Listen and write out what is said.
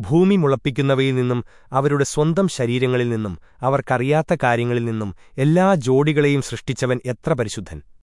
ഭൂമി മുളപ്പിക്കുന്നവയിൽ നിന്നും അവരുടെ സ്വന്തം ശരീരങ്ങളിൽ നിന്നും അവർക്കറിയാത്ത കാര്യങ്ങളിൽ നിന്നും എല്ലാ ജോഡികളെയും സൃഷ്ടിച്ചവൻ എത്ര പരിശുദ്ധൻ.